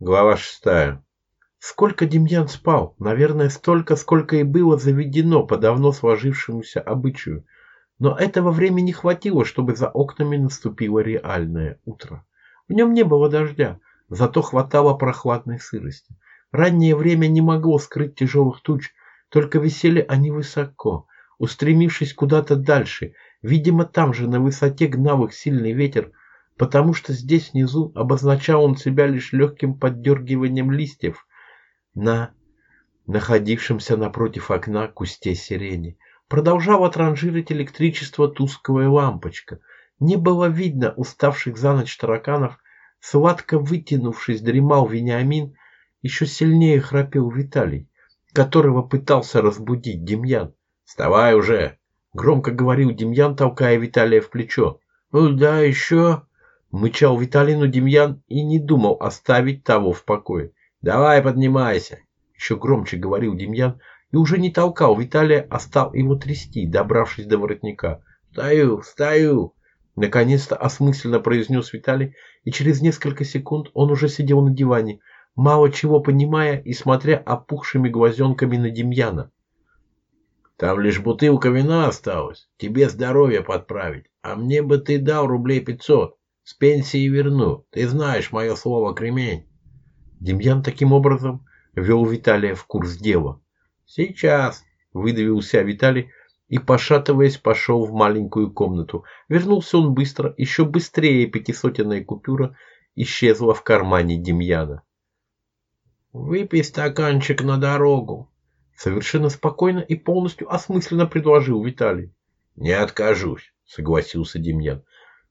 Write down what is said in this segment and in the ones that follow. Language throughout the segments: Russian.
Глава шестая. Сколько Демьян спал? Наверное, столько, сколько и было заведено по давно сложившемуся обычаю. Но этого времени хватило, чтобы за окнами наступило реальное утро. В нем не было дождя, зато хватало прохладной сырости. Раннее время не могло скрыть тяжелых туч, только висели они высоко, устремившись куда-то дальше. Видимо, там же на высоте гнал их сильный ветер, потому что здесь внизу обозначал он себя лишь легким поддергиванием листьев на находившемся напротив окна кусте сирени. Продолжала транжирить электричество тусклая лампочка. Не было видно уставших за ночь тараканов. Сладко вытянувшись, дремал Вениамин. Еще сильнее храпел Виталий, которого пытался разбудить Демьян. «Вставай уже!» — громко говорил Демьян, толкая Виталия в плечо. «Ну да, еще...» Мычал Виталину Демьян и не думал оставить того в покое. «Давай поднимайся!» Еще громче говорил Демьян и уже не толкал Виталия, а стал его трясти, добравшись до воротника. «Встаю! Встаю!» Наконец-то осмысленно произнес Виталий, и через несколько секунд он уже сидел на диване, мало чего понимая и смотря опухшими глазенками на Демьяна. «Там лишь бутылка вина осталась, тебе здоровье подправить, а мне бы ты дал рублей пятьсот. С пенсии верну. Ты знаешь мое слово, кремень. Демьян таким образом вел Виталия в курс дела. Сейчас, выдавился Виталий и, пошатываясь, пошел в маленькую комнату. Вернулся он быстро, еще быстрее пятисотенная купюра исчезла в кармане Демьяна. «Выпей стаканчик на дорогу», — совершенно спокойно и полностью осмысленно предложил Виталий. «Не откажусь», — согласился Демьян.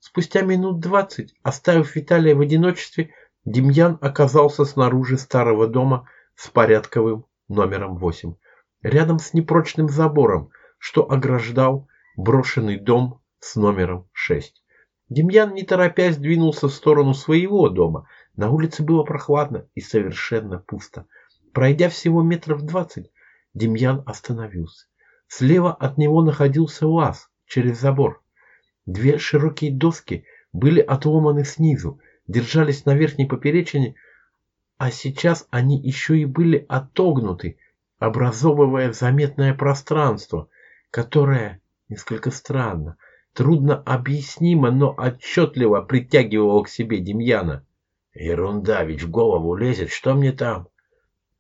Спустя минут двадцать, оставив Виталия в одиночестве, Демьян оказался снаружи старого дома с порядковым номером восемь, рядом с непрочным забором, что ограждал брошенный дом с номером шесть. Демьян, не торопясь, двинулся в сторону своего дома. На улице было прохладно и совершенно пусто. Пройдя всего метров двадцать, Демьян остановился. Слева от него находился лаз через забор. Две широкие доски были отломаны снизу, держались на верхней поперечине, а сейчас они еще и были отогнуты, образовывая заметное пространство, которое, несколько странно, трудно объяснимо, но отчетливо притягивало к себе Демьяна. «Ерунда ведь в голову лезет, что мне там?»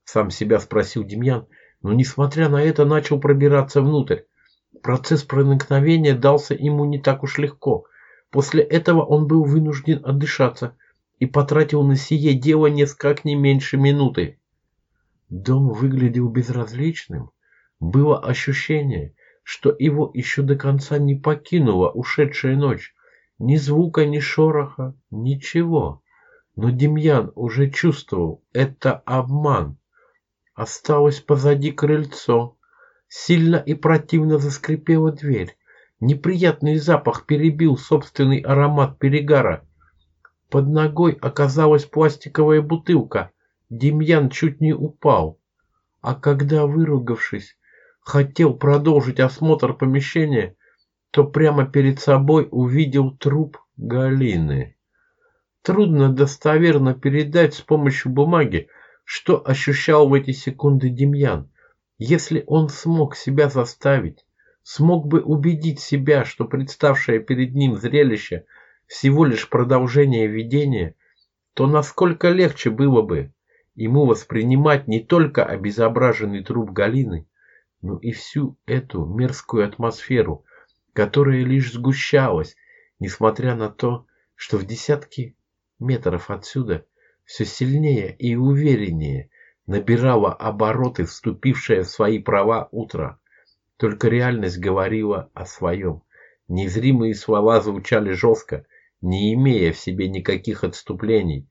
Сам себя спросил Демьян, но, несмотря на это, начал пробираться внутрь. Процесс проникновения дался ему не так уж легко. После этого он был вынужден отдышаться и потратил на сие дело несколько не меньше минуты. Дом выглядел безразличным. Было ощущение, что его еще до конца не покинула ушедшая ночь. Ни звука, ни шороха, ничего. Но Демьян уже чувствовал, это обман. Осталось позади крыльцо, Сильно и противно заскрипела дверь. Неприятный запах перебил собственный аромат перегара. Под ногой оказалась пластиковая бутылка. Демьян чуть не упал. А когда, выругавшись, хотел продолжить осмотр помещения, то прямо перед собой увидел труп Галины. Трудно достоверно передать с помощью бумаги, что ощущал в эти секунды Демьян. Если он смог себя заставить, смог бы убедить себя, что представшее перед ним зрелище всего лишь продолжение видения, то насколько легче было бы ему воспринимать не только обезображенный труп Галины, но и всю эту мерзкую атмосферу, которая лишь сгущалась, несмотря на то, что в десятки метров отсюда все сильнее и увереннее набирала обороты вступившее в свои права утро. Только реальность говорила о своем. Незримые слова звучали жестко, не имея в себе никаких отступлений.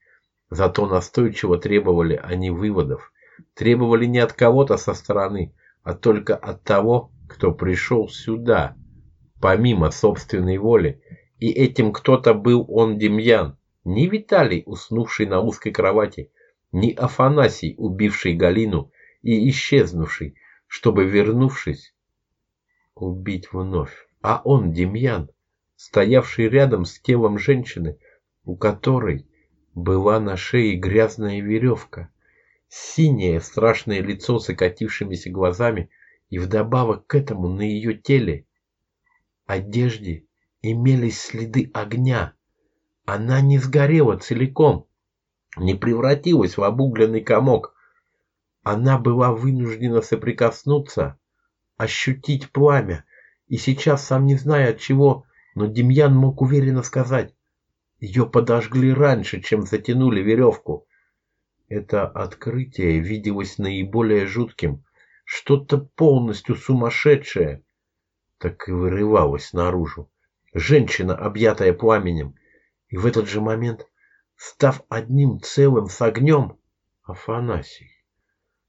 Зато настойчиво требовали они выводов. Требовали не от кого-то со стороны, а только от того, кто пришел сюда, помимо собственной воли. И этим кто-то был он Демьян, не Виталий, уснувший на узкой кровати, ни Афанасий, убивший Галину и исчезнувший, чтобы, вернувшись, убить вновь, а он, Демьян, стоявший рядом с телом женщины, у которой была на шее грязная веревка, синее страшное лицо с окатившимися глазами и вдобавок к этому на ее теле, одежде имелись следы огня. Она не сгорела целиком, не превратилась в обугленный комок. Она была вынуждена соприкоснуться, ощутить пламя, и сейчас, сам не зная от чего, но Демьян мог уверенно сказать, ее подожгли раньше, чем затянули веревку. Это открытие виделось наиболее жутким, что-то полностью сумасшедшее, так и вырывалось наружу. Женщина, объятая пламенем, и в этот же момент, став одним целым с огнем, Афанасий,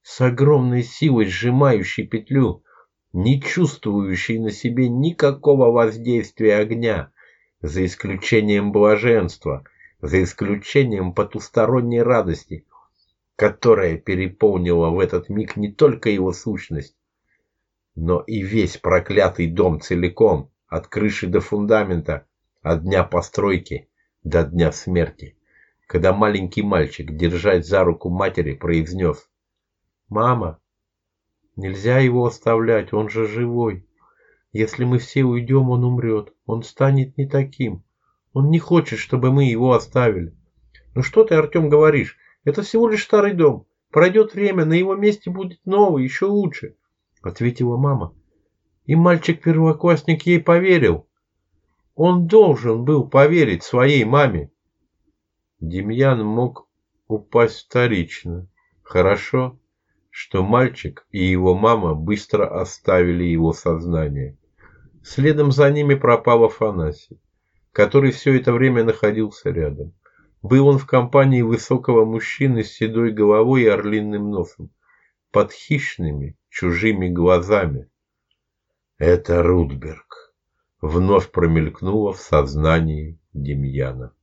с огромной силой сжимающий петлю, не чувствующий на себе никакого воздействия огня, за исключением блаженства, за исключением потусторонней радости, которая переполнила в этот миг не только его сущность, но и весь проклятый дом целиком, от крыши до фундамента, от дня постройки до дня смерти, когда маленький мальчик, держась за руку матери, произнес «Мама, Нельзя его оставлять, он же живой. Если мы все уйдем, он умрет. Он станет не таким. Он не хочет, чтобы мы его оставили. Ну что ты, Артем, говоришь? Это всего лишь старый дом. Пройдет время, на его месте будет новый, еще лучше. Ответила мама. И мальчик-первоклассник ей поверил. Он должен был поверить своей маме. Демьян мог упасть вторично. Хорошо что мальчик и его мама быстро оставили его сознание. Следом за ними пропал Афанасий, который все это время находился рядом. Был он в компании высокого мужчины с седой головой и орлиным носом, под хищными чужими глазами. Это Рудберг. Вновь промелькнуло в сознании Демьяна.